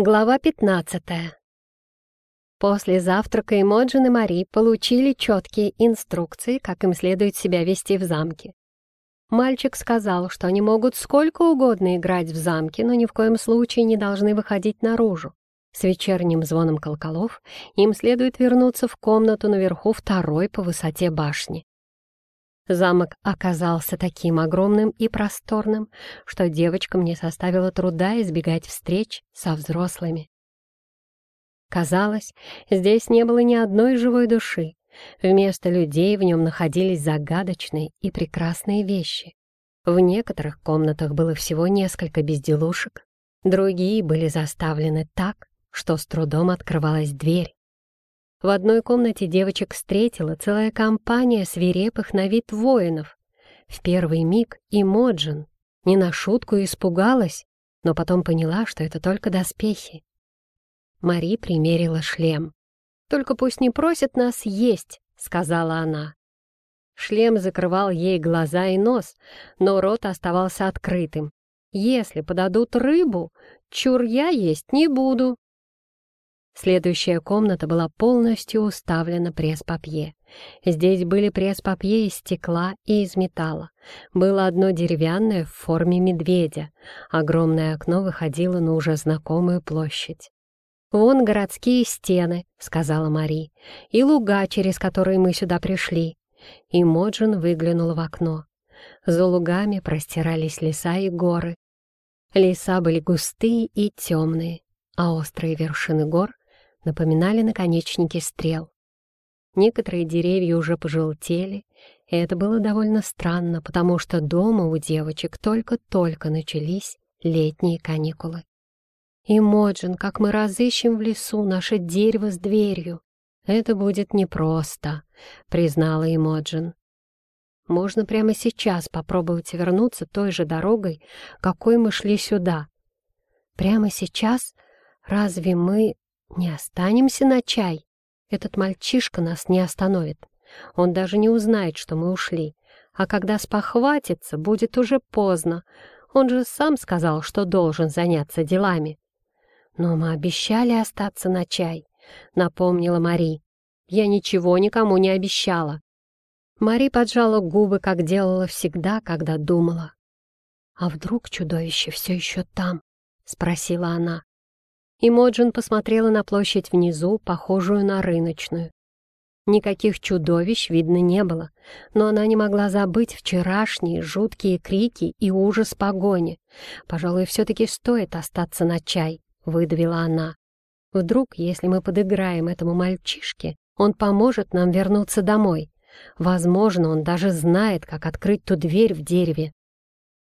Глава 15. После завтрака Эмоджин и Мари получили четкие инструкции, как им следует себя вести в замке. Мальчик сказал, что они могут сколько угодно играть в замке, но ни в коем случае не должны выходить наружу. С вечерним звоном колоколов им следует вернуться в комнату наверху второй по высоте башни. Замок оказался таким огромным и просторным, что девочкам не составило труда избегать встреч со взрослыми. Казалось, здесь не было ни одной живой души. Вместо людей в нем находились загадочные и прекрасные вещи. В некоторых комнатах было всего несколько безделушек, другие были заставлены так, что с трудом открывалась дверь. В одной комнате девочек встретила целая компания свирепых на вид воинов. В первый миг и Моджин не на шутку испугалась, но потом поняла, что это только доспехи. Мари примерила шлем. «Только пусть не просят нас есть», — сказала она. Шлем закрывал ей глаза и нос, но рот оставался открытым. «Если подадут рыбу, чур я есть не буду», Следующая комната была полностью уставлена пресс-папье. Здесь были пресс-папье из стекла и из металла. Было одно деревянное в форме медведя. Огромное окно выходило на уже знакомую площадь. «Вон городские стены», — сказала Мари, — «и луга, через которые мы сюда пришли». И Моджин выглянула в окно. За лугами простирались леса и горы. Леса были густые и темные, а острые вершины гор напоминали наконечники стрел. Некоторые деревья уже пожелтели, и это было довольно странно, потому что дома у девочек только-только начались летние каникулы. И, Моджин, как мы разыщем в лесу наше дерево с дверью, это будет непросто, признала Эмоджин. Можно прямо сейчас попробовать вернуться той же дорогой, какой мы шли сюда. Прямо сейчас? Разве мы «Не останемся на чай. Этот мальчишка нас не остановит. Он даже не узнает, что мы ушли. А когда спохватится, будет уже поздно. Он же сам сказал, что должен заняться делами». «Но мы обещали остаться на чай», — напомнила Мари. «Я ничего никому не обещала». Мари поджала губы, как делала всегда, когда думала. «А вдруг чудовище все еще там?» — спросила она. И Моджин посмотрела на площадь внизу, похожую на рыночную. Никаких чудовищ видно не было, но она не могла забыть вчерашние жуткие крики и ужас погони. «Пожалуй, все-таки стоит остаться на чай», — выдавила она. «Вдруг, если мы подыграем этому мальчишке, он поможет нам вернуться домой. Возможно, он даже знает, как открыть ту дверь в дереве».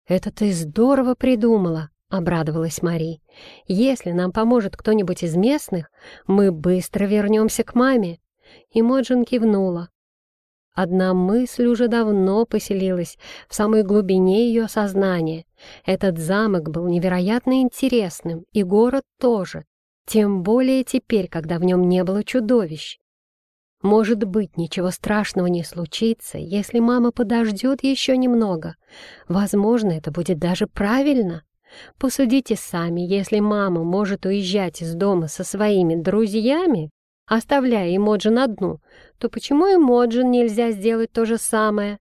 «Это ты здорово придумала», — обрадовалась Мари. «Если нам поможет кто-нибудь из местных, мы быстро вернемся к маме». И Моджин кивнула. Одна мысль уже давно поселилась в самой глубине ее сознания. Этот замок был невероятно интересным, и город тоже, тем более теперь, когда в нем не было чудовищ. Может быть, ничего страшного не случится, если мама подождет еще немного. Возможно, это будет даже правильно. Посудите сами, если мама может уезжать из дома со своими друзьями, оставляя Эмоджин одну, то почему Эмоджин нельзя сделать то же самое?